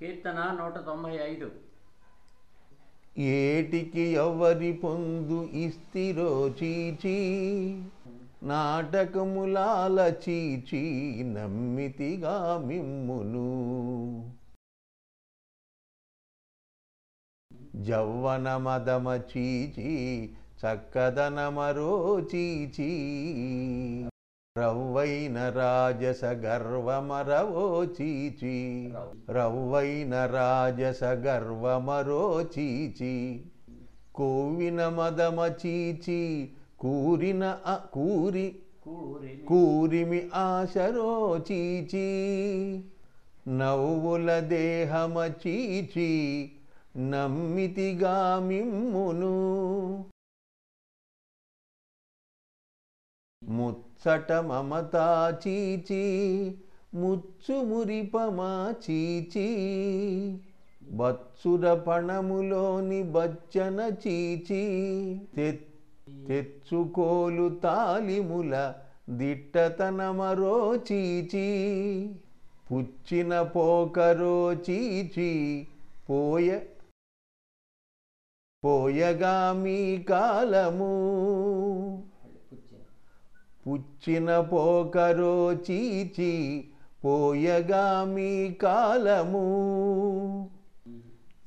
కీర్తన నూట తొంభై ఐదు. ఏటికి ఎవరి పొందు ఇస్తిరో చీచి నాటకములాల చీచి నమ్మితిగా మిమ్మును. జవ్వన మదమ చీచి చక్కదనమరో చీచి. రవ్వైన రాజస గర్వమరవో చీచి. రవ్వైన రాజస గర్వమరో చీచి. కోవిన మదమ చీచి కూరిన కూరి కూరిమి ఆశరో చీచి. నవ్వుల దేహమ చీచి నమ్మితిగా మిమ్మును. ముచ్చట మమతా చీచి ముచ్చుమురిపమా చీచి. బచ్చుర పణములోని బచ్చన చీచి. తె- తెచ్చుకోలు తాలిముల దిట్టతనమరో చీచి. పుచ్చిన పోకరో చీచి పోయ పోయగా మీ కాలము. పుచ్చిన పోకరో చీచి పోయగా మీ కాలము.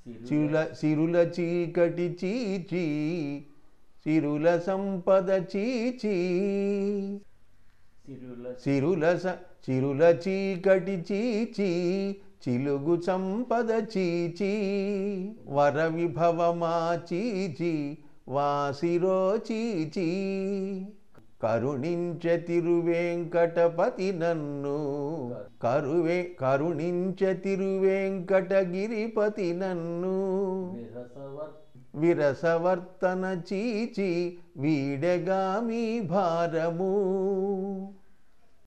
చిరుల సిరుల చీకటి చీచి సిరుల సంపద చీచి సిరుల చిరుల చీకటి చీచి చిలుగు సంపద చీచి వర విభవమా చీచి వాసిరో చీచి. కరుణించ తిరువేంకటపతి నన్ను. కరువే కరుణించ తిరువేంకటగిరిపతి నన్ను. విరసవర్తన చీచి వీడగా మీ భారము.